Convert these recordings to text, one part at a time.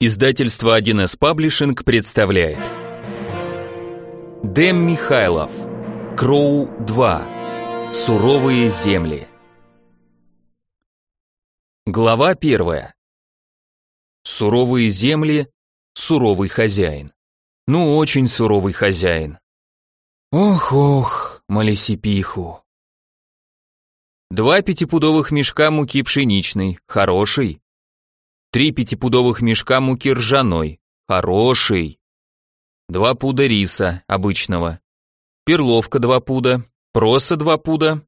Издательство 1С Паблишинг представляет. Дэм Михайлов. Кроу 2 Суровые земли Глава 1 Суровые земли, суровый хозяин. Ну, очень суровый хозяин. Ох-ох, малесипиху. Два пятипудовых мешка муки пшеничной, хороший, Три пятипудовых мешка муки ржаной, хороший. Два пуда риса, обычного. Перловка два пуда, проса два пуда.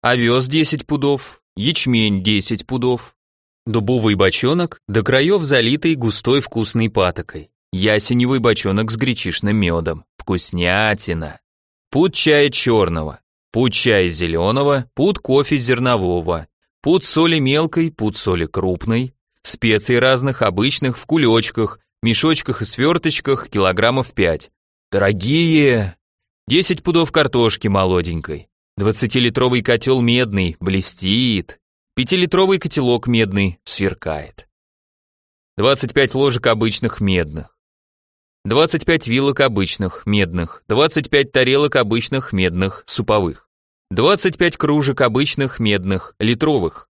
Овес десять пудов, ячмень десять пудов. Дубовый бочонок, до краев залитый густой вкусной патокой. Ясеневый бочонок с гречишным медом. Вкуснятина. Пуд чая черного, пуд чая зеленого, пуд кофе зернового, пуд соли мелкой, пуд соли крупной, Специй разных, обычных, в кулечках, мешочках и сверточках, килограммов пять. Дорогие! Десять пудов картошки молоденькой. Двадцатилитровый котел медный, блестит. Пятилитровый котелок медный, сверкает. Двадцать пять ложек обычных медных. Двадцать пять вилок обычных, медных. Двадцать пять тарелок обычных, медных, суповых. Двадцать пять кружек обычных, медных, литровых.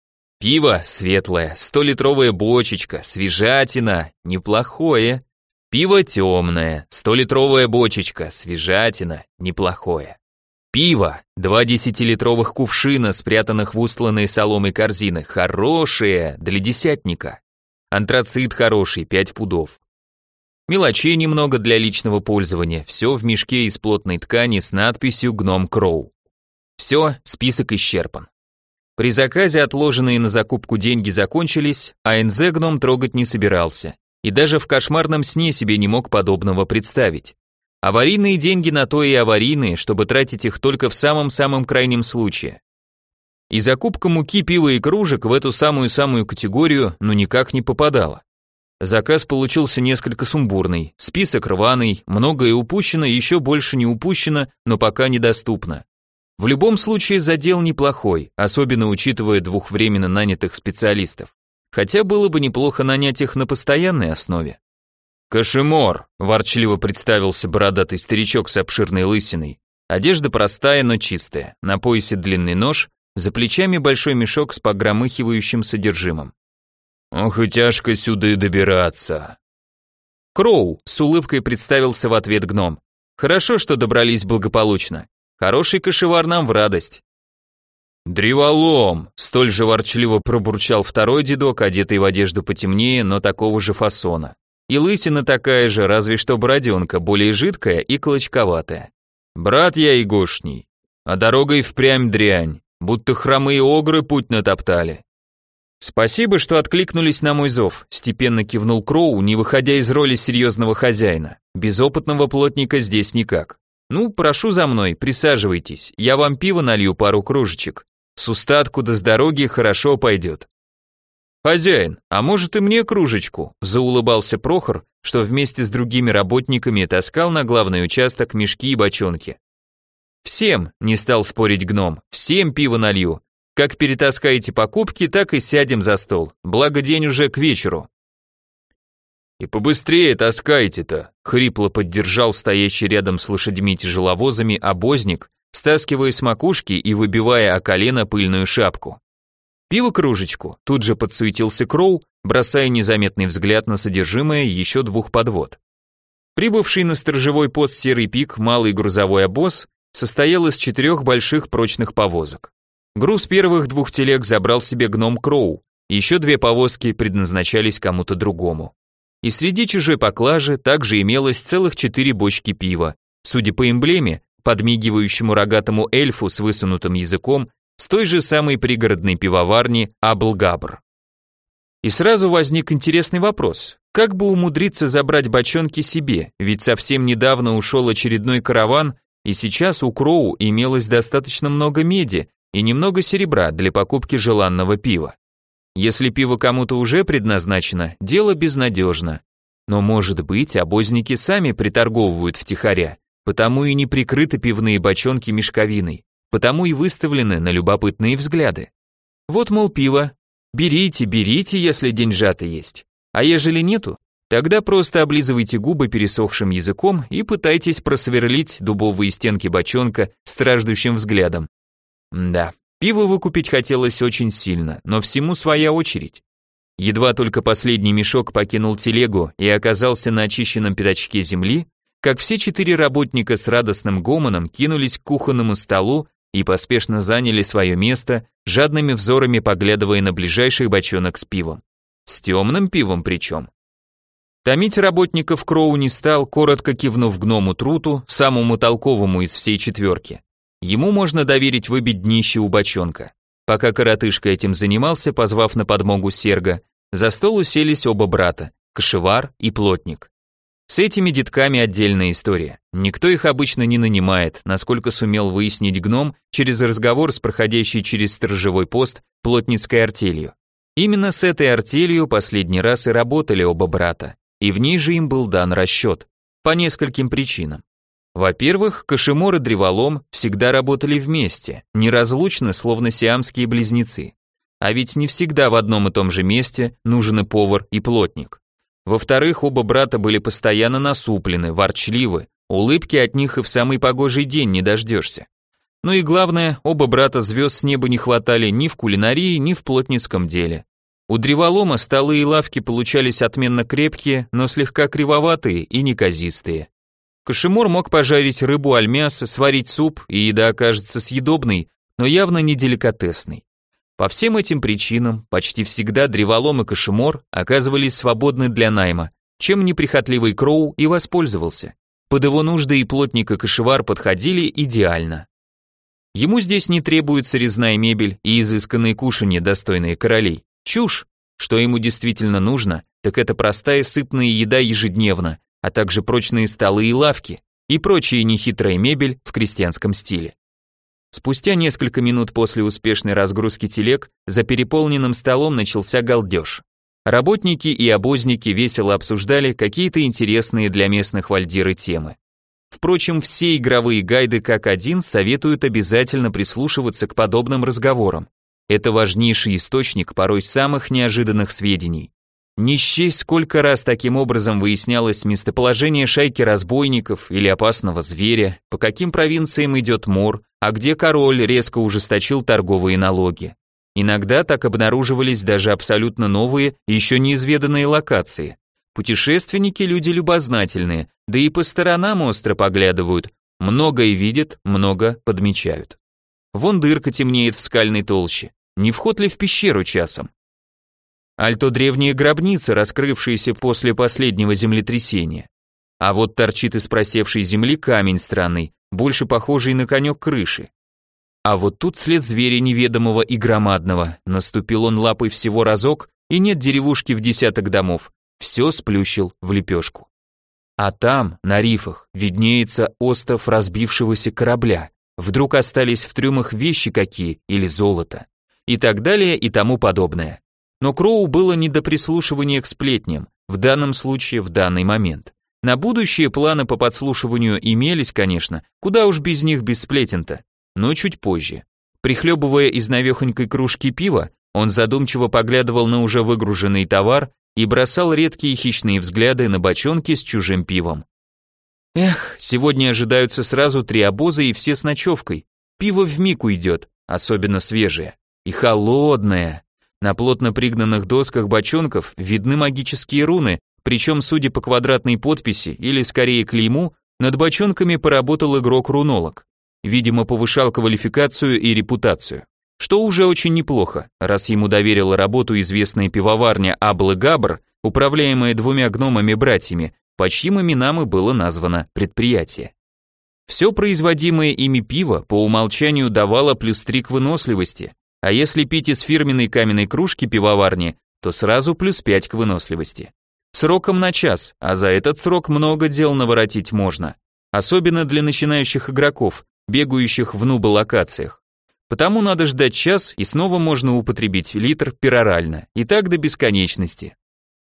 Пиво светлое, столитровая бочечка, свежатина, неплохое. Пиво темное, столитровая бочечка, свежатина, неплохое. Пиво, два десятилитровых кувшина, спрятанных в устланной соломой корзины, хорошее, для десятника. Антрацит хороший, пять пудов. Мелочей немного для личного пользования, все в мешке из плотной ткани с надписью «Гном Кроу». Все, список исчерпан. При заказе отложенные на закупку деньги закончились, а НЗ гном трогать не собирался. И даже в кошмарном сне себе не мог подобного представить. Аварийные деньги на то и аварийные, чтобы тратить их только в самом-самом крайнем случае. И закупка муки, пива и кружек в эту самую-самую категорию ну никак не попадала. Заказ получился несколько сумбурный, список рваный, многое упущено, еще больше не упущено, но пока недоступно. В любом случае задел неплохой, особенно учитывая двух временно нанятых специалистов. Хотя было бы неплохо нанять их на постоянной основе. «Кашемор», – ворчливо представился бородатый старичок с обширной лысиной. Одежда простая, но чистая, на поясе длинный нож, за плечами большой мешок с погромыхивающим содержимым. «Ох и тяжко сюда и добираться». Кроу с улыбкой представился в ответ гном. «Хорошо, что добрались благополучно. Хороший кошевар нам в радость. «Древолом!» – столь же ворчливо пробурчал второй дедок, одетый в одежду потемнее, но такого же фасона. И лысина такая же, разве что бороденка, более жидкая и клочковатая. «Брат я и гошний, а дорога и впрямь дрянь, будто хромые огры путь натоптали». «Спасибо, что откликнулись на мой зов», – степенно кивнул Кроу, не выходя из роли серьезного хозяина. «Без опытного плотника здесь никак». «Ну, прошу за мной, присаживайтесь, я вам пиво налью пару кружечек. С устатку до с дороги хорошо пойдет». «Хозяин, а может и мне кружечку?» – заулыбался Прохор, что вместе с другими работниками таскал на главный участок мешки и бочонки. «Всем», – не стал спорить гном, – «всем пиво налью. Как перетаскаете покупки, так и сядем за стол, благо день уже к вечеру». «И побыстрее таскайте-то!» — хрипло поддержал стоящий рядом с лошадьми-тяжеловозами обозник, стаскивая с макушки и выбивая о колено пыльную шапку. «Пиво кружечку!» — тут же подсуетился Кроу, бросая незаметный взгляд на содержимое еще двух подвод. Прибывший на сторожевой пост серый пик малый грузовой обоз состоял из четырех больших прочных повозок. Груз первых двух телег забрал себе гном Кроу, еще две повозки предназначались кому-то другому. И среди чужой поклажи также имелось целых четыре бочки пива. Судя по эмблеме, подмигивающему рогатому эльфу с высунутым языком, с той же самой пригородной пивоварни Аблгабр. И сразу возник интересный вопрос. Как бы умудриться забрать бочонки себе, ведь совсем недавно ушел очередной караван, и сейчас у Кроу имелось достаточно много меди и немного серебра для покупки желанного пива. Если пиво кому-то уже предназначено, дело безнадежно. Но может быть, обозники сами приторговывают втихаря, потому и не прикрыты пивные бочонки мешковиной, потому и выставлены на любопытные взгляды. Вот, мол, пиво. Берите, берите, если деньжата есть. А ежели нету, тогда просто облизывайте губы пересохшим языком и пытайтесь просверлить дубовые стенки бочонка страждущим взглядом. Да, пиво выкупить хотелось очень сильно, но всему своя очередь. Едва только последний мешок покинул телегу и оказался на очищенном пятачке земли, как все четыре работника с радостным гомоном кинулись к кухонному столу и поспешно заняли свое место, жадными взорами поглядывая на ближайший бочонок с пивом. С темным пивом причем. Томить работников Кроу не стал, коротко кивнув гному Труту, самому толковому из всей четверки. Ему можно доверить выбить днище у бочонка. Пока коротышка этим занимался, позвав на подмогу Серга, за стол уселись оба брата, кошевар и плотник. С этими детками отдельная история. Никто их обычно не нанимает, насколько сумел выяснить гном через разговор с проходящей через сторожевой пост плотницкой артелью. Именно с этой артелью последний раз и работали оба брата, и в ней же им был дан расчет. По нескольким причинам. Во-первых, Кашемор и Древолом всегда работали вместе, неразлучно, словно сиамские близнецы. А ведь не всегда в одном и том же месте нужен и повар, и плотник. Во-вторых, оба брата были постоянно насуплены, ворчливы, улыбки от них и в самый погожий день не дождешься. Ну и главное, оба брата звезд с неба не хватали ни в кулинарии, ни в плотницком деле. У древолома столы и лавки получались отменно крепкие, но слегка кривоватые и неказистые. Кашемор мог пожарить рыбу аль мясо, сварить суп, и еда окажется съедобной, но явно не деликатесной. По всем этим причинам почти всегда древолом и кошемор оказывались свободны для найма, чем неприхотливый Кроу и воспользовался. Под его нужды и плотник и кошевар подходили идеально. Ему здесь не требуется резная мебель и изысканные кушанья, достойные королей. Чушь! Что ему действительно нужно, так это простая сытная еда ежедневно, а также прочные столы и лавки, и прочая нехитрая мебель в крестьянском стиле. Спустя несколько минут после успешной разгрузки телег за переполненным столом начался галдеж. Работники и обозники весело обсуждали какие-то интересные для местных вальдиры темы. Впрочем, все игровые гайды как один советуют обязательно прислушиваться к подобным разговорам. Это важнейший источник порой самых неожиданных сведений. Не счесть, сколько раз таким образом выяснялось местоположение шайки разбойников или опасного зверя, по каким провинциям идет мор, а где король резко ужесточил торговые налоги. Иногда так обнаруживались даже абсолютно новые, еще неизведанные локации. Путешественники люди любознательные, да и по сторонам остро поглядывают, многое видят, много подмечают. Вон дырка темнеет в скальной толще, не вход ли в пещеру часом? Альто древние гробницы, раскрывшиеся после последнего землетрясения. А вот торчит из просевшей земли камень странный, больше похожий на конек крыши. А вот тут след зверя неведомого и громадного, наступил он лапой всего разок, и нет деревушки в десяток домов, все сплющил в лепешку. А там, на рифах, виднеется остов разбившегося корабля. Вдруг остались в трюмах вещи какие или золото. И так далее и тому подобное. Но Кроу было не до прислушивания к сплетням, в данном случае в данный момент. На будущее планы по подслушиванию имелись, конечно, куда уж без них без сплетен-то, но чуть позже. Прихлебывая из навехонькой кружки пива, он задумчиво поглядывал на уже выгруженный товар и бросал редкие хищные взгляды на бочонки с чужим пивом. Эх, сегодня ожидаются сразу три обоза и все с ночевкой. Пиво вмиг уйдет, особенно свежее. И холодное. На плотно пригнанных досках бочонков видны магические руны, причем, судя по квадратной подписи, или скорее клейму, над бочонками поработал игрок-рунолог. Видимо, повышал квалификацию и репутацию. Что уже очень неплохо, раз ему доверила работу известная пивоварня Аблы Габр, управляемая двумя гномами-братьями, по чьим именам и было названо предприятие. Все производимое ими пиво по умолчанию давало плюс 3 к выносливости, а если пить из фирменной каменной кружки пивоварни, то сразу плюс 5 к выносливости. Сроком на час, а за этот срок много дел наворотить можно. Особенно для начинающих игроков, бегающих в нубо-локациях. Потому надо ждать час, и снова можно употребить литр перорально, и так до бесконечности.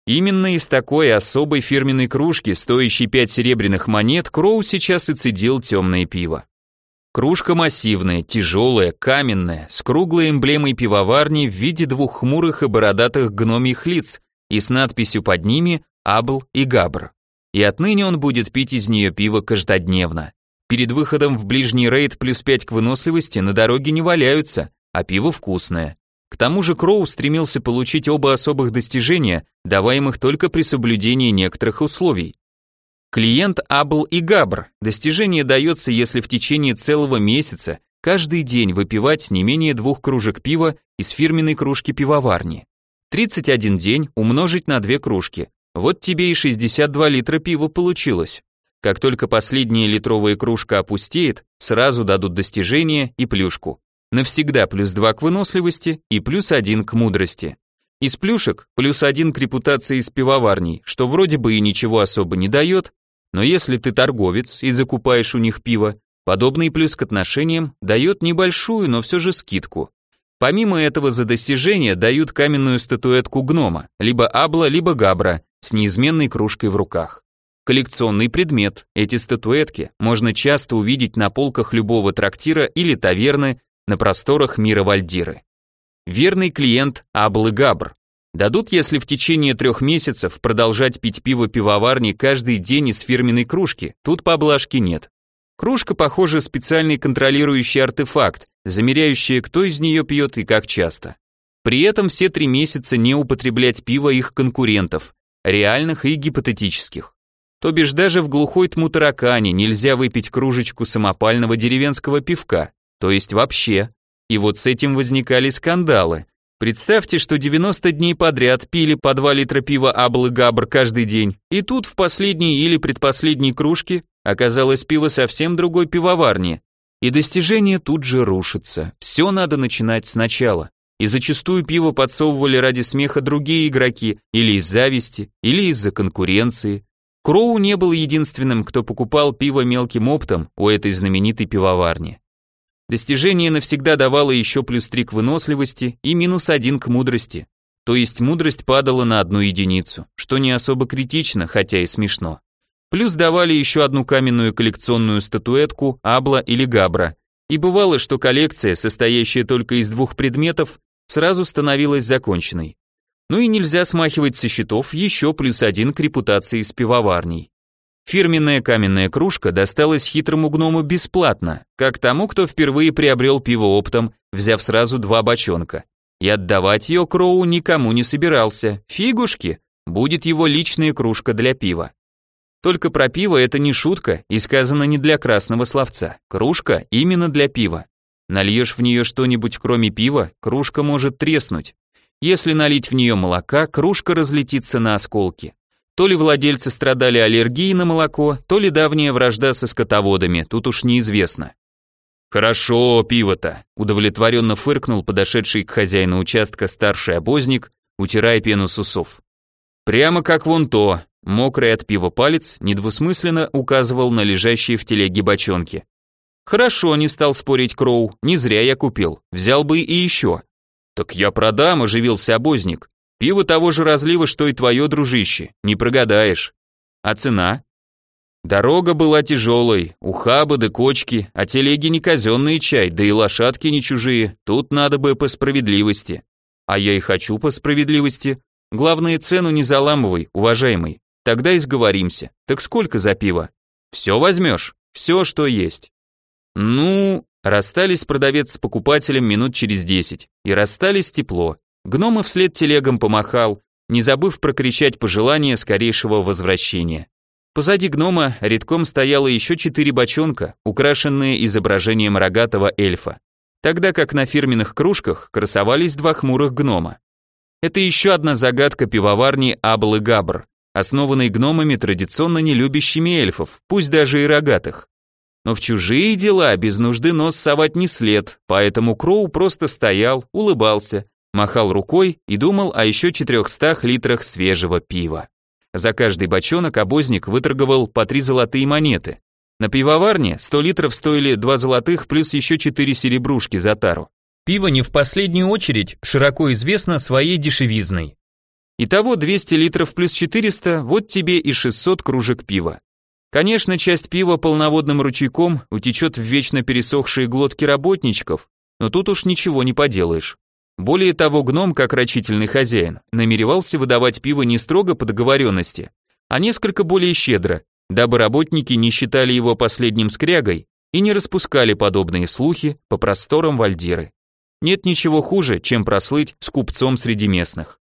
Именно из такой особой фирменной кружки, стоящей 5 серебряных монет, Кроу сейчас и цедил темное пиво. Кружка массивная, тяжелая, каменная, с круглой эмблемой пивоварни в виде двух хмурых и бородатых гномьих лиц, и с надписью под ними «Абл» и «Габр». И отныне он будет пить из нее пиво каждодневно. Перед выходом в ближний рейд плюс 5 к выносливости на дороге не валяются, а пиво вкусное. К тому же Кроу стремился получить оба особых достижения, даваемых только при соблюдении некоторых условий. Клиент Абл и Габр. Достижение дается, если в течение целого месяца каждый день выпивать не менее двух кружек пива из фирменной кружки пивоварни. 31 день умножить на две кружки. Вот тебе и 62 литра пива получилось. Как только последняя литровая кружка опустеет, сразу дадут достижение и плюшку. Навсегда плюс 2 к выносливости и плюс 1 к мудрости. Из плюшек плюс 1 к репутации с пивоварней, что вроде бы и ничего особо не дает, но если ты торговец и закупаешь у них пиво, подобный плюс к отношениям дает небольшую, но все же скидку. Помимо этого за достижение дают каменную статуэтку гнома, либо абла, либо габра, с неизменной кружкой в руках. Коллекционный предмет, эти статуэтки можно часто увидеть на полках любого трактира или таверны на просторах мира Вальдиры. Верный клиент Абл Габр, Дадут, если в течение трех месяцев продолжать пить пиво пивоварни каждый день из фирменной кружки, тут поблажки нет. Кружка, похоже, специальный контролирующий артефакт, замеряющий, кто из нее пьет и как часто. При этом все три месяца не употреблять пиво их конкурентов, реальных и гипотетических. То бишь даже в глухой тму таракане нельзя выпить кружечку самопального деревенского пивка, то есть вообще. И вот с этим возникали скандалы, Представьте, что 90 дней подряд пили по 2 литра пива Абл и Габр каждый день, и тут в последней или предпоследней кружке оказалось пиво совсем другой пивоварни. И достижение тут же рушится. Все надо начинать сначала. И зачастую пиво подсовывали ради смеха другие игроки, или из зависти, или из-за конкуренции. Кроу не был единственным, кто покупал пиво мелким оптом у этой знаменитой пивоварни. Достижение навсегда давало еще плюс 3 к выносливости и минус 1 к мудрости. То есть мудрость падала на одну единицу, что не особо критично, хотя и смешно. Плюс давали еще одну каменную коллекционную статуэтку Абла или Габра. И бывало, что коллекция, состоящая только из двух предметов, сразу становилась законченной. Ну и нельзя смахивать со счетов еще плюс один к репутации с пивоварней. Фирменная каменная кружка досталась хитрому гному бесплатно, как тому, кто впервые приобрел пиво оптом, взяв сразу два бочонка. И отдавать ее Кроу никому не собирался. Фигушки, будет его личная кружка для пива. Только про пиво это не шутка и сказано не для красного словца. Кружка именно для пива. Нальешь в нее что-нибудь кроме пива, кружка может треснуть. Если налить в нее молока, кружка разлетится на осколки. То ли владельцы страдали аллергией на молоко, то ли давняя вражда со скотоводами, тут уж неизвестно. «Хорошо, пиво-то», — удовлетворенно фыркнул подошедший к хозяину участка старший обозник, утирая пену с усов. «Прямо как вон то», — мокрый от пива палец недвусмысленно указывал на лежащие в телеге бочонки. «Хорошо», — не стал спорить Кроу, — «не зря я купил, взял бы и еще». «Так я продам», — оживился обозник. Пиво того же разлива, что и твое, дружище, не прогадаешь. А цена? Дорога была тяжелой, ухабы да кочки, а телеги не казенные чай, да и лошадки не чужие, тут надо бы по справедливости. А я и хочу по справедливости. Главное, цену не заламывай, уважаемый. Тогда и сговоримся. Так сколько за пиво? Все возьмешь, все, что есть. Ну, расстались продавец с покупателем минут через десять, и расстались тепло. Гном вслед телегам помахал, не забыв прокричать пожелание скорейшего возвращения. Позади гнома редком стояло еще четыре бочонка, украшенные изображением рогатого эльфа, тогда как на фирменных кружках красовались два хмурых гнома. Это еще одна загадка пивоварни Абл и Габр, основанной гномами, традиционно не любящими эльфов, пусть даже и рогатых. Но в чужие дела без нужды нос совать не след, поэтому Кроу просто стоял, улыбался, махал рукой и думал о еще 400 литрах свежего пива. За каждый бочонок обозник выторговал по 3 золотые монеты. На пивоварне 100 литров стоили 2 золотых плюс еще 4 серебрушки за тару. Пиво не в последнюю очередь широко известно своей дешевизной. Итого 200 литров плюс 400, вот тебе и 600 кружек пива. Конечно, часть пива полноводным ручейком утечет в вечно пересохшие глотки работничков, но тут уж ничего не поделаешь. Более того, гном, как рачительный хозяин, намеревался выдавать пиво не строго по договоренности, а несколько более щедро, дабы работники не считали его последним скрягой и не распускали подобные слухи по просторам Вальдиры. Нет ничего хуже, чем прослыть с купцом среди местных.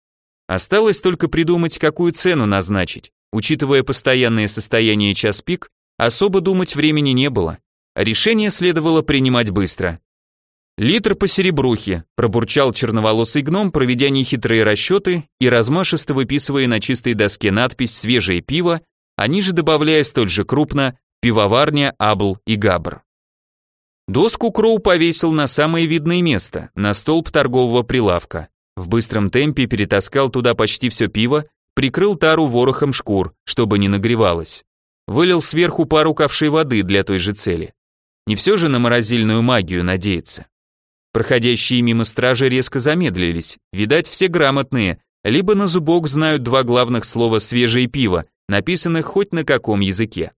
Осталось только придумать, какую цену назначить. Учитывая постоянное состояние час пик, особо думать времени не было. Решение следовало принимать быстро. Литр по серебрухе, пробурчал черноволосый гном, проведя нехитрые расчеты и размашисто выписывая на чистой доске надпись «Свежее пиво», а ниже добавляя столь же крупно «Пивоварня, Абл и Габр». Доску Кроу повесил на самое видное место, на столб торгового прилавка. В быстром темпе перетаскал туда почти все пиво, прикрыл тару ворохом шкур, чтобы не нагревалось. Вылил сверху пару ковшей воды для той же цели. Не все же на морозильную магию надеяться. Проходящие мимо стражи резко замедлились. Видать, все грамотные, либо на зубок знают два главных слова «свежее пиво», написанных хоть на каком языке.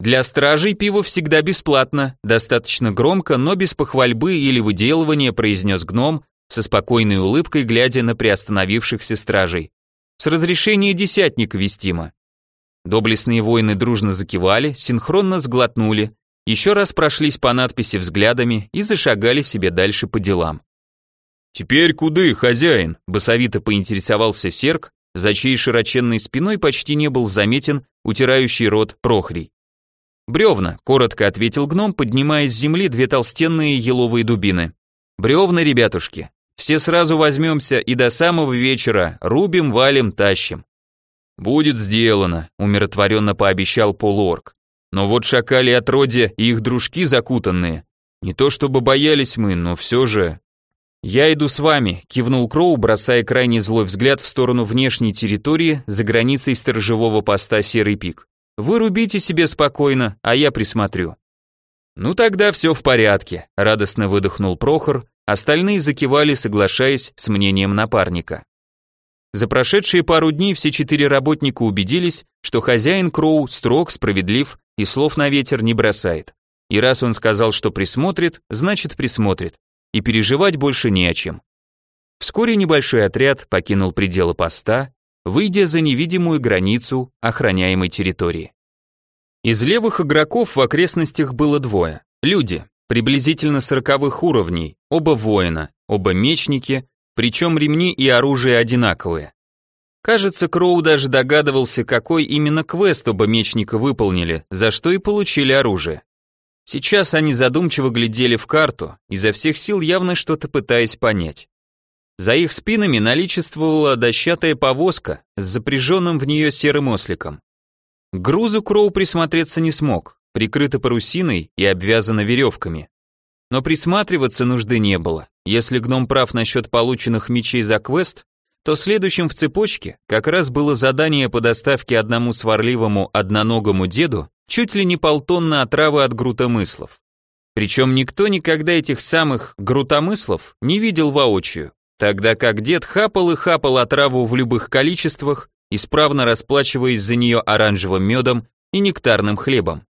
Для стражей пиво всегда бесплатно, достаточно громко, но без похвальбы или выделывания произнес гном, со спокойной улыбкой глядя на приостановившихся стражей. С разрешения десятника вестимо. Доблестные воины дружно закивали, синхронно сглотнули, еще раз прошлись по надписи взглядами и зашагали себе дальше по делам. «Теперь куды, хозяин?» – басовито поинтересовался Серк, за чьей широченной спиной почти не был заметен утирающий рот Прохрий. «Бревна», — коротко ответил гном, поднимая с земли две толстенные еловые дубины. «Бревна, ребятушки. Все сразу возьмемся и до самого вечера рубим, валим, тащим». «Будет сделано», — умиротворенно пообещал полуорг. «Но вот шакали отродья и их дружки закутанные. Не то чтобы боялись мы, но все же...» «Я иду с вами», — кивнул Кроу, бросая крайне злой взгляд в сторону внешней территории за границей сторожевого поста Серый Пик. Вы рубите себе спокойно, а я присмотрю. Ну тогда все в порядке, радостно выдохнул Прохор, остальные закивали, соглашаясь с мнением напарника. За прошедшие пару дней все четыре работника убедились, что хозяин Кроу строг, справедлив и слов на ветер не бросает. И раз он сказал, что присмотрит, значит присмотрит, и переживать больше не о чем. Вскоре небольшой отряд покинул пределы поста, выйдя за невидимую границу охраняемой территории. Из левых игроков в окрестностях было двое. Люди, приблизительно сороковых уровней, оба воина, оба мечники, причем ремни и оружие одинаковые. Кажется, Кроу даже догадывался, какой именно квест оба мечника выполнили, за что и получили оружие. Сейчас они задумчиво глядели в карту, изо всех сил явно что-то пытаясь понять. За их спинами наличествовала дощатая повозка с запряженным в нее серым осликом. К грузу Кроу присмотреться не смог, прикрыта парусиной и обвязана веревками. Но присматриваться нужды не было. Если гном прав насчет полученных мечей за квест, то следующим в цепочке как раз было задание по доставке одному сварливому одноногому деду чуть ли не полтонны отравы от грутомыслов. Причем никто никогда этих самых грутомыслов не видел воочию тогда как дед хапал и хапал отраву в любых количествах, исправно расплачиваясь за нее оранжевым медом и нектарным хлебом.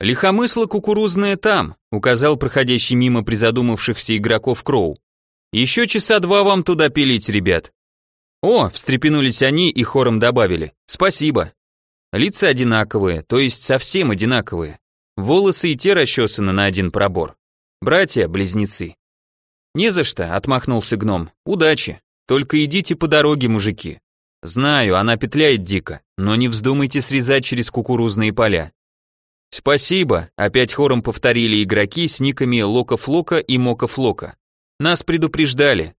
«Лихомысло кукурузное там», указал проходящий мимо призадумавшихся игроков Кроу. «Еще часа два вам туда пилить, ребят». «О», встрепенулись они и хором добавили, «спасибо». Лица одинаковые, то есть совсем одинаковые. Волосы и те расчесаны на один пробор. Братья-близнецы. «Не за что», — отмахнулся гном. «Удачи. Только идите по дороге, мужики. Знаю, она петляет дико, но не вздумайте срезать через кукурузные поля». «Спасибо», — опять хором повторили игроки с никами Лока-Флока и Мока-Флока. «Нас предупреждали».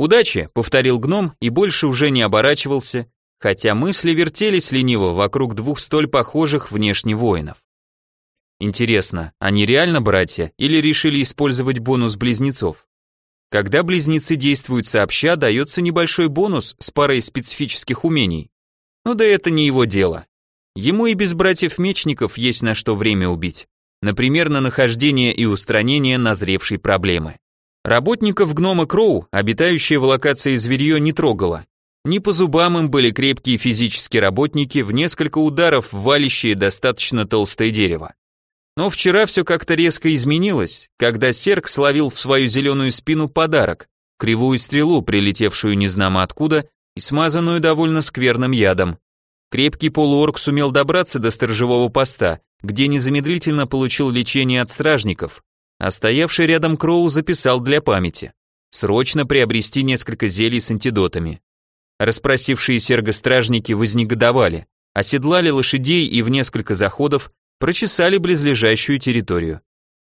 «Удачи», — повторил гном и больше уже не оборачивался, хотя мысли вертелись лениво вокруг двух столь похожих внешне воинов. Интересно, они реально братья или решили использовать бонус близнецов? Когда близнецы действуют сообща, дается небольшой бонус с парой специфических умений. Но да это не его дело. Ему и без братьев-мечников есть на что время убить. Например, на нахождение и устранение назревшей проблемы. Работников гнома Кроу, обитающие в локации зверье, не трогало. Не по зубам им были крепкие физические работники, в несколько ударов валящие достаточно толстое дерево. Но вчера все как-то резко изменилось, когда Серк словил в свою зеленую спину подарок кривую стрелу, прилетевшую незнамо откуда и смазанную довольно скверным ядом. Крепкий полуорг сумел добраться до сторожевого поста, где незамедлительно получил лечение от стражников, а стоявший рядом Кроу записал для памяти. Срочно приобрести несколько зелий с антидотами. Распросившиеся эргостражники вознегодовали, оседлали лошадей и в несколько заходов прочесали близлежащую территорию.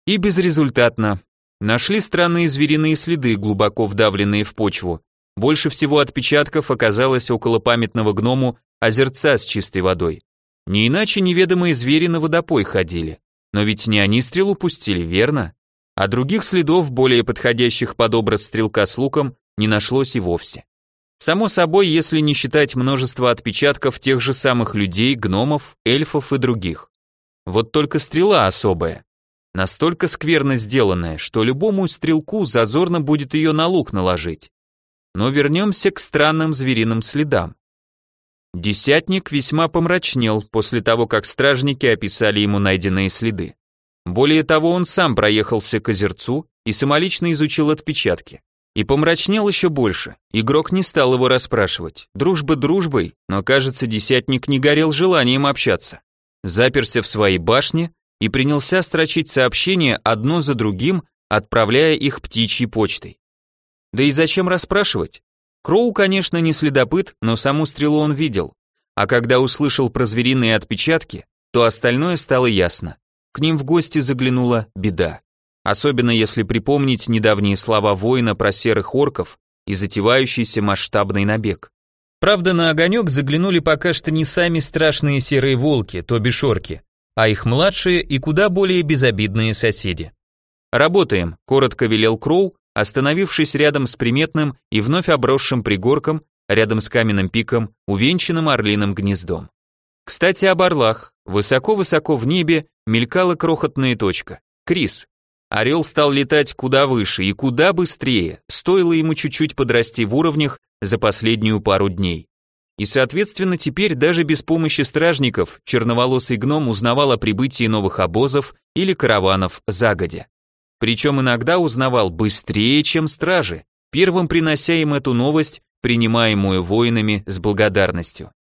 И безрезультатно. Нашли странные звериные следы, глубоко вдавленные в почву. Больше всего отпечатков оказалось около памятного гному озерца с чистой водой. Не иначе неведомые звери на водопой ходили. Но ведь не они стрелу пустили, верно? А других следов, более подходящих под образ стрелка с луком, не нашлось и вовсе. Само собой, если не считать множество отпечатков тех же самых людей, гномов, эльфов и других. Вот только стрела особая. Настолько скверно сделанная, что любому стрелку зазорно будет ее на лук наложить. Но вернемся к странным звериным следам. Десятник весьма помрачнел после того, как стражники описали ему найденные следы. Более того, он сам проехался к озерцу и самолично изучил отпечатки. И помрачнел еще больше. Игрок не стал его расспрашивать. Дружба дружбой, но, кажется, десятник не горел желанием общаться. Заперся в своей башне и принялся строчить сообщения одно за другим, отправляя их птичьей почтой. Да и зачем расспрашивать? Кроу, конечно, не следопыт, но саму стрелу он видел. А когда услышал про звериные отпечатки, то остальное стало ясно. К ним в гости заглянула беда. Особенно если припомнить недавние слова воина про серых орков и затевающийся масштабный набег. Правда, на огонек заглянули пока что не сами страшные серые волки, то бишь орки, а их младшие и куда более безобидные соседи. «Работаем», — коротко велел Кроу, остановившись рядом с приметным и вновь обросшим пригорком, рядом с каменным пиком, увенчанным орлиным гнездом. Кстати, об орлах. Высоко-высоко в небе мелькала крохотная точка. Крис. Орел стал летать куда выше и куда быстрее, стоило ему чуть-чуть подрасти в уровнях за последнюю пару дней. И, соответственно, теперь даже без помощи стражников черноволосый гном узнавал о прибытии новых обозов или караванов загодя. Причем иногда узнавал быстрее, чем стражи, первым принося им эту новость, принимаемую воинами с благодарностью.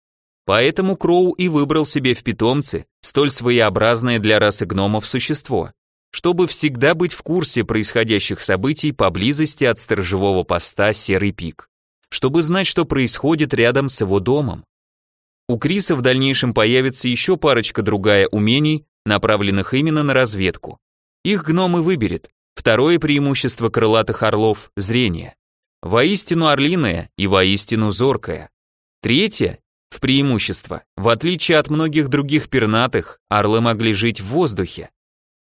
Поэтому Кроу и выбрал себе в питомце столь своеобразное для расы гномов существо чтобы всегда быть в курсе происходящих событий поблизости от сторожевого поста Серый Пик, чтобы знать, что происходит рядом с его домом. У Криса в дальнейшем появится еще парочка другая умений, направленных именно на разведку. Их гном и выберет. Второе преимущество крылатых орлов – зрение. Воистину орлиное и воистину зоркое. Третье – в преимущество. В отличие от многих других пернатых, орлы могли жить в воздухе,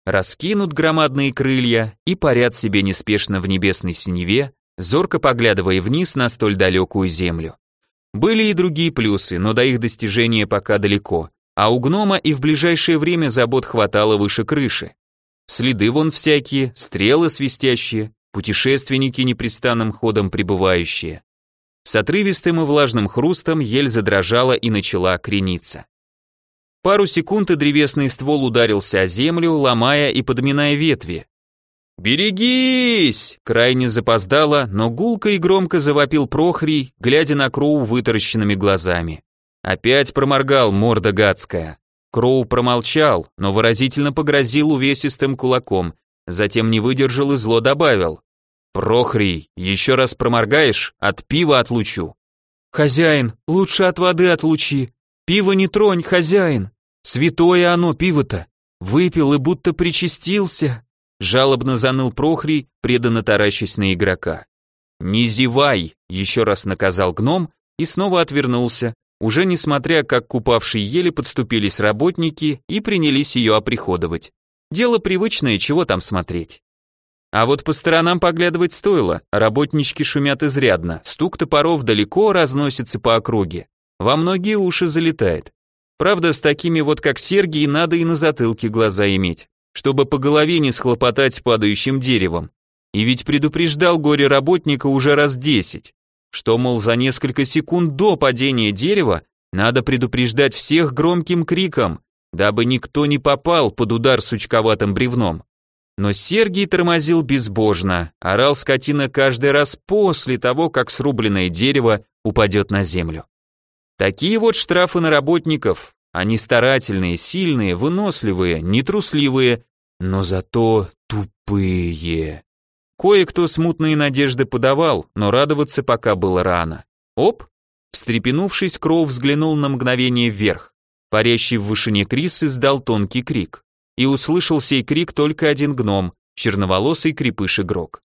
раскинут громадные крылья и парят себе неспешно в небесной синеве, зорко поглядывая вниз на столь далекую землю. Были и другие плюсы, но до их достижения пока далеко, а у гнома и в ближайшее время забот хватало выше крыши. Следы вон всякие, стрелы свистящие, путешественники непрестанным ходом прибывающие. С отрывистым и влажным хрустом ель задрожала и начала крениться. Пару секунд и древесный ствол ударился о землю, ломая и подминая ветви. «Берегись!» Крайне запоздало, но гулко и громко завопил Прохрий, глядя на Кроу вытаращенными глазами. Опять проморгал морда гадская. Кроу промолчал, но выразительно погрозил увесистым кулаком, затем не выдержал и зло добавил. «Прохрий, еще раз проморгаешь, от пива отлучу». «Хозяин, лучше от воды отлучи. Пиво не тронь, хозяин!» Святое оно, пиво-то! Выпил и будто причастился!» Жалобно заныл Прохрий, преданно таращась на игрока. «Не зевай!» — еще раз наказал гном и снова отвернулся, уже несмотря как к упавшей ели подступились работники и принялись ее оприходовать. Дело привычное, чего там смотреть. А вот по сторонам поглядывать стоило, работнички шумят изрядно, стук топоров далеко разносится по округе, во многие уши залетает. Правда, с такими вот как Сергий надо и на затылке глаза иметь, чтобы по голове не схлопотать падающим деревом. И ведь предупреждал горе работника уже раз десять, что, мол, за несколько секунд до падения дерева надо предупреждать всех громким криком, дабы никто не попал под удар сучковатым бревном. Но Сергий тормозил безбожно, орал скотина каждый раз после того, как срубленное дерево упадет на землю. Такие вот штрафы на работников, они старательные, сильные, выносливые, нетрусливые, но зато тупые. Кое-кто смутные надежды подавал, но радоваться пока было рано. Оп! Встрепенувшись, Кроу взглянул на мгновение вверх. Парящий в вышине Крис издал тонкий крик. И услышал сей крик только один гном, черноволосый крепыш-игрок.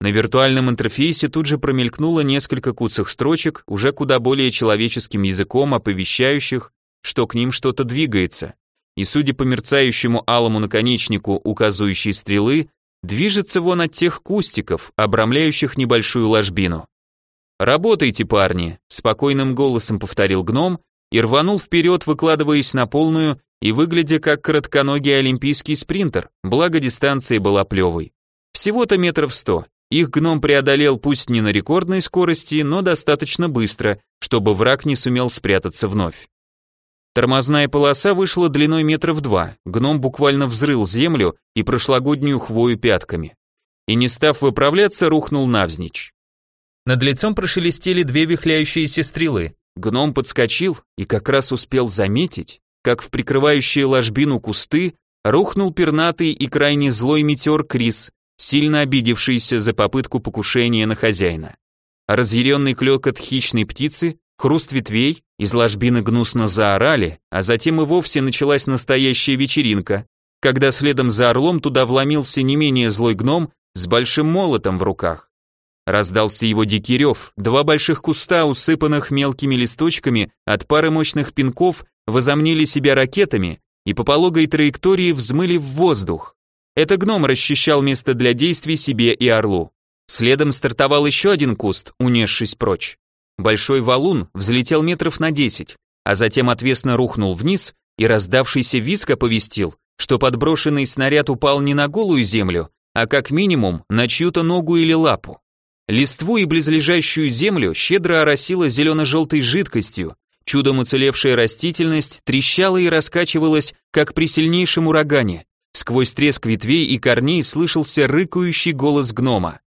На виртуальном интерфейсе тут же промелькнуло несколько куцых строчек, уже куда более человеческим языком, оповещающих, что к ним что-то двигается. И судя по мерцающему алому наконечнику указывающей стрелы, движется вон от тех кустиков, обрамляющих небольшую ложбину. «Работайте, парни», — спокойным голосом повторил гном и рванул вперед, выкладываясь на полную и выглядя как коротконогий олимпийский спринтер, благо дистанция была плевой. Всего-то метров сто. Их гном преодолел пусть не на рекордной скорости, но достаточно быстро, чтобы враг не сумел спрятаться вновь. Тормозная полоса вышла длиной метров два, гном буквально взрыл землю и прошлогоднюю хвою пятками. И не став выправляться, рухнул навзничь. Над лицом прошелестели две вихляющиеся стрелы. Гном подскочил и как раз успел заметить, как в прикрывающие ложбину кусты рухнул пернатый и крайне злой метеор Крис, сильно обидевшийся за попытку покушения на хозяина. Разъяренный клёкот хищной птицы, хруст ветвей, из ложбины гнусно заорали, а затем и вовсе началась настоящая вечеринка, когда следом за орлом туда вломился не менее злой гном с большим молотом в руках. Раздался его дикий рев, два больших куста, усыпанных мелкими листочками, от пары мощных пинков возомнили себя ракетами и по пологой траектории взмыли в воздух. Это гном расчищал место для действий себе и орлу. Следом стартовал еще один куст, унесшись прочь. Большой валун взлетел метров на десять, а затем отвесно рухнул вниз, и раздавшийся виск оповестил, что подброшенный снаряд упал не на голую землю, а как минимум на чью-то ногу или лапу. Листву и близлежащую землю щедро оросило зелено-желтой жидкостью, чудом уцелевшая растительность трещала и раскачивалась, как при сильнейшем урагане. Сквозь треск ветвей и корней слышался рыкающий голос гнома.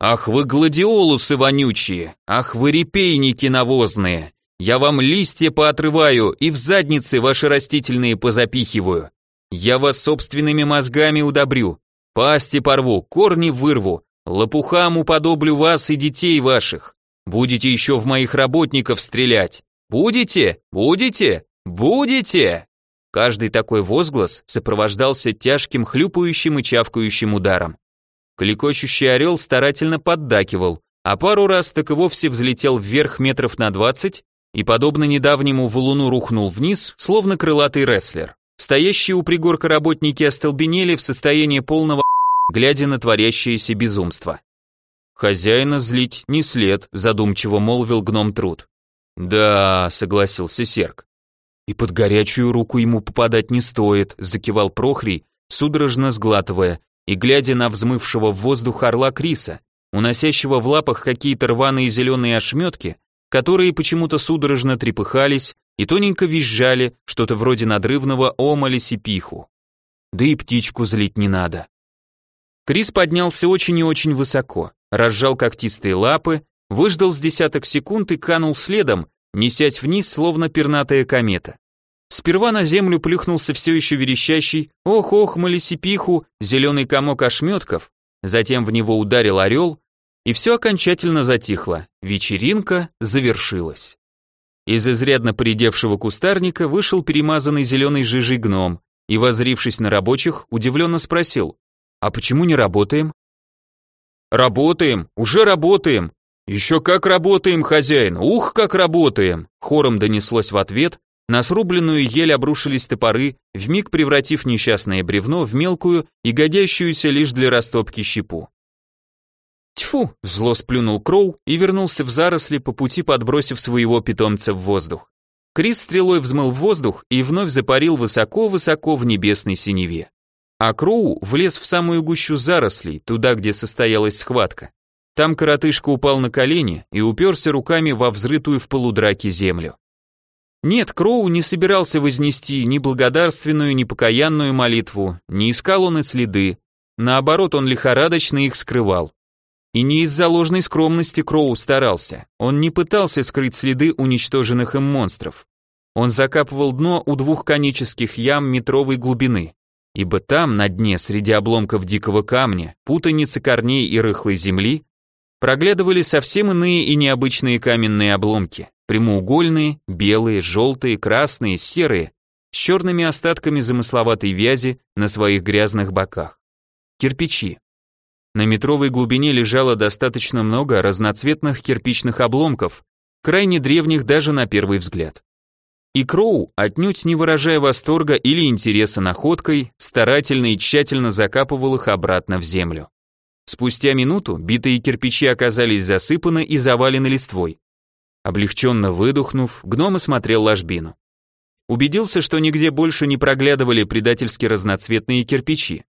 «Ах вы гладиолусы вонючие! Ах вы репейники навозные! Я вам листья поотрываю и в задницы ваши растительные позапихиваю! Я вас собственными мозгами удобрю, пасти порву, корни вырву, Лопухам уподоблю вас и детей ваших. Будете еще в моих работников стрелять. Будете? Будете? Будете? Каждый такой возглас сопровождался тяжким хлюпающим и чавкающим ударом. Кликочущий орел старательно поддакивал, а пару раз так и вовсе взлетел вверх метров на двадцать и, подобно недавнему валуну, рухнул вниз, словно крылатый рестлер. Стоящие у пригорка работники остолбенели в состоянии полного глядя на творящееся безумство. «Хозяина злить не след», задумчиво молвил гном Труд. «Да», согласился Серк. «И под горячую руку ему попадать не стоит», закивал Прохрий, судорожно сглатывая и глядя на взмывшего в воздух орла Криса, уносящего в лапах какие-то рваные зеленые ошметки, которые почему-то судорожно трепыхались и тоненько визжали, что-то вроде надрывного ома сипиху. Да и птичку злить не надо. Крис поднялся очень и очень высоко, разжал когтистые лапы, выждал с десяток секунд и канул следом, несясь вниз, словно пернатая комета. Сперва на землю плюхнулся все еще верещащий «Ох-ох, малисипиху!» зеленый комок ошметков, затем в него ударил орел, и все окончательно затихло, вечеринка завершилась. Из изрядно поредевшего кустарника вышел перемазанный зеленой жижей гном и, возрившись на рабочих, удивленно спросил а почему не работаем? Работаем, уже работаем. Еще как работаем, хозяин, ух, как работаем. Хором донеслось в ответ, на срубленную ель обрушились топоры, вмиг превратив несчастное бревно в мелкую и годящуюся лишь для растопки щепу. Тьфу, зло сплюнул Кроу и вернулся в заросли, по пути подбросив своего питомца в воздух. Крис стрелой взмыл в воздух и вновь запарил высоко-высоко в небесной синеве а Кроу влез в самую гущу зарослей, туда, где состоялась схватка. Там коротышка упал на колени и уперся руками во взрытую в полудраке землю. Нет, Кроу не собирался вознести ни благодарственную, ни покаянную молитву, не искал он и следы. Наоборот, он лихорадочно их скрывал. И не из-за ложной скромности Кроу старался. Он не пытался скрыть следы уничтоженных им монстров. Он закапывал дно у двух конических ям метровой глубины, ибо там, на дне, среди обломков дикого камня, путаницы корней и рыхлой земли, проглядывали совсем иные и необычные каменные обломки, прямоугольные, белые, желтые, красные, серые, с черными остатками замысловатой вязи на своих грязных боках. Кирпичи. На метровой глубине лежало достаточно много разноцветных кирпичных обломков, крайне древних даже на первый взгляд. И Кроу, отнюдь не выражая восторга или интереса находкой, старательно и тщательно закапывал их обратно в землю. Спустя минуту битые кирпичи оказались засыпаны и завалены листвой. Облегченно выдохнув, гном осмотрел ложбину. Убедился, что нигде больше не проглядывали предательски разноцветные кирпичи.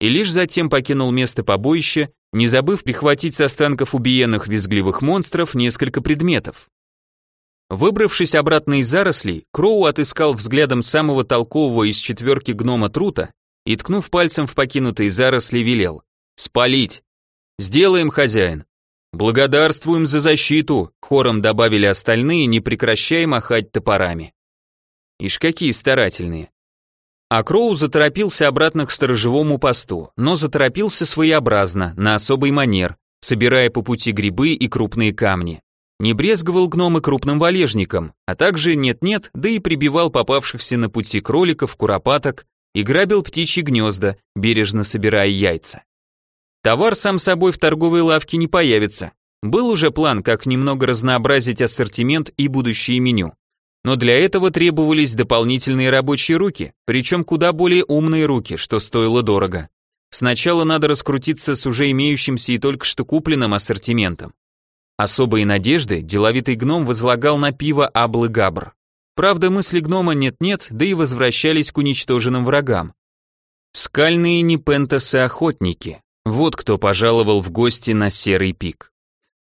И лишь затем покинул место побоища, не забыв прихватить с останков убиенных визгливых монстров несколько предметов. Выбравшись обратно из зарослей, Кроу отыскал взглядом самого толкового из четверки гнома Трута и, ткнув пальцем в покинутые заросли, велел «Спалить!» «Сделаем, хозяин!» «Благодарствуем за защиту!» — хором добавили остальные, не прекращая махать топорами. Ишь какие старательные. А Кроу заторопился обратно к сторожевому посту, но заторопился своеобразно, на особый манер, собирая по пути грибы и крупные камни. Не брезговал гном и крупным валежником, а также нет-нет, да и прибивал попавшихся на пути кроликов, куропаток и грабил птичьи гнезда, бережно собирая яйца. Товар сам собой в торговой лавке не появится. Был уже план, как немного разнообразить ассортимент и будущее меню. Но для этого требовались дополнительные рабочие руки, причем куда более умные руки, что стоило дорого. Сначала надо раскрутиться с уже имеющимся и только что купленным ассортиментом. Особые надежды деловитый гном возлагал на пиво Аблы-Габр. Правда, мысли гнома нет-нет, да и возвращались к уничтоженным врагам. Скальные непентасы-охотники. Вот кто пожаловал в гости на серый пик.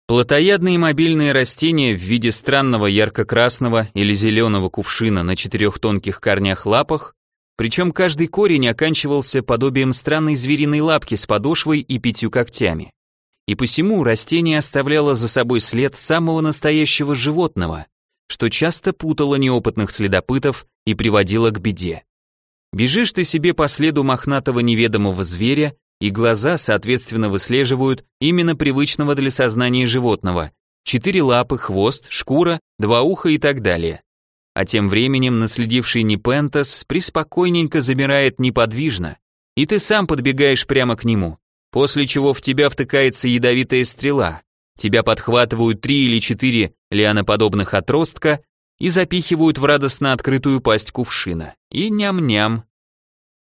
Плотоядные мобильные растения в виде странного ярко-красного или зеленого кувшина на четырех тонких корнях-лапах, причем каждый корень оканчивался подобием странной звериной лапки с подошвой и пятью когтями и посему растение оставляло за собой след самого настоящего животного, что часто путало неопытных следопытов и приводило к беде. Бежишь ты себе по следу мохнатого неведомого зверя, и глаза, соответственно, выслеживают именно привычного для сознания животного. Четыре лапы, хвост, шкура, два уха и так далее. А тем временем наследивший Непентас приспокойненько замирает неподвижно, и ты сам подбегаешь прямо к нему, после чего в тебя втыкается ядовитая стрела, тебя подхватывают три или четыре лианоподобных отростка и запихивают в радостно открытую пасть кувшина. И ням-ням.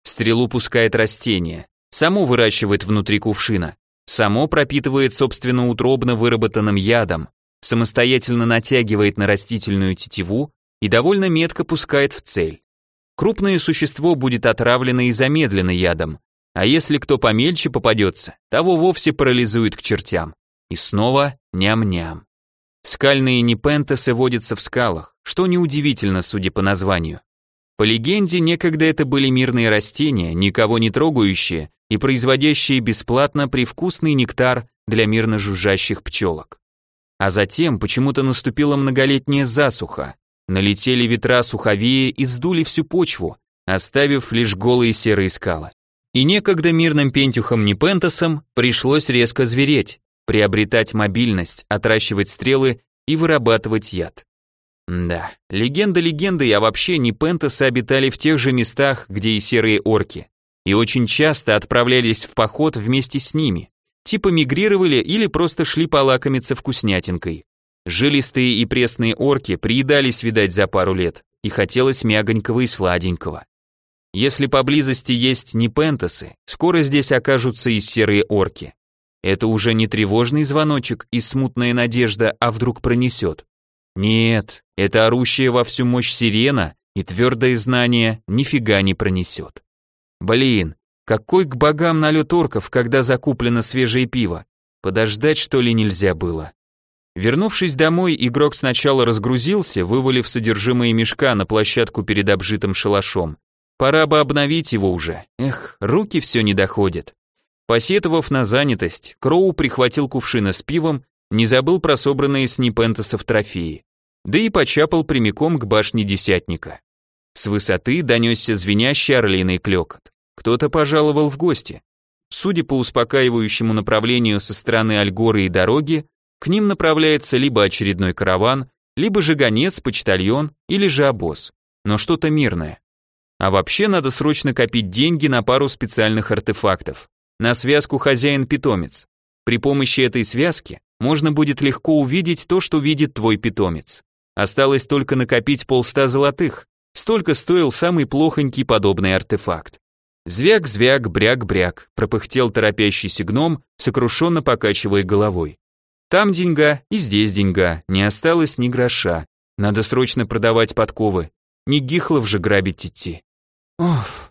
Стрелу пускает растение, само выращивает внутри кувшина, само пропитывает собственно утробно выработанным ядом, самостоятельно натягивает на растительную тетиву и довольно метко пускает в цель. Крупное существо будет отравлено и замедлено ядом, а если кто помельче попадется, того вовсе парализует к чертям. И снова ням-ням. Скальные непентесы водятся в скалах, что неудивительно, судя по названию. По легенде, некогда это были мирные растения, никого не трогающие и производящие бесплатно привкусный нектар для мирно жужжащих пчелок. А затем почему-то наступила многолетняя засуха. Налетели ветра суховее и сдули всю почву, оставив лишь голые серые скалы. И некогда мирным пентюхам Непентасам пришлось резко звереть, приобретать мобильность, отращивать стрелы и вырабатывать яд. Да, легенда легенды, а вообще Непентасы обитали в тех же местах, где и серые орки, и очень часто отправлялись в поход вместе с ними, типа мигрировали или просто шли полакомиться вкуснятинкой. Жилистые и пресные орки приедались, видать, за пару лет, и хотелось мягонького и сладенького. Если поблизости есть не пентасы, скоро здесь окажутся и серые орки. Это уже не тревожный звоночек и смутная надежда, а вдруг пронесет. Нет, это орущая во всю мощь сирена и твердое знание нифига не пронесет. Блин, какой к богам налет орков, когда закуплено свежее пиво? Подождать что ли нельзя было? Вернувшись домой, игрок сначала разгрузился, вывалив содержимое мешка на площадку перед обжитым шалашом. Пора бы обновить его уже. Эх, руки все не доходят. Посетовав на занятость, Кроу прихватил кувшина с пивом, не забыл про собранные с Непентесов трофеи. Да и почапал прямиком к башне Десятника. С высоты донесся звенящий орлиный клекот. Кто-то пожаловал в гости. Судя по успокаивающему направлению со стороны Альгоры и дороги, к ним направляется либо очередной караван, либо же гонец, почтальон или же обоз. Но что-то мирное. А вообще надо срочно копить деньги на пару специальных артефактов. На связку хозяин-питомец. При помощи этой связки можно будет легко увидеть то, что видит твой питомец. Осталось только накопить полста золотых. Столько стоил самый плохонький подобный артефакт. Звяк-звяк, бряк-бряк, пропыхтел торопящийся гном, сокрушенно покачивая головой. Там деньга и здесь деньга, не осталось ни гроша. Надо срочно продавать подковы. Не гихлов же грабить идти. Оф,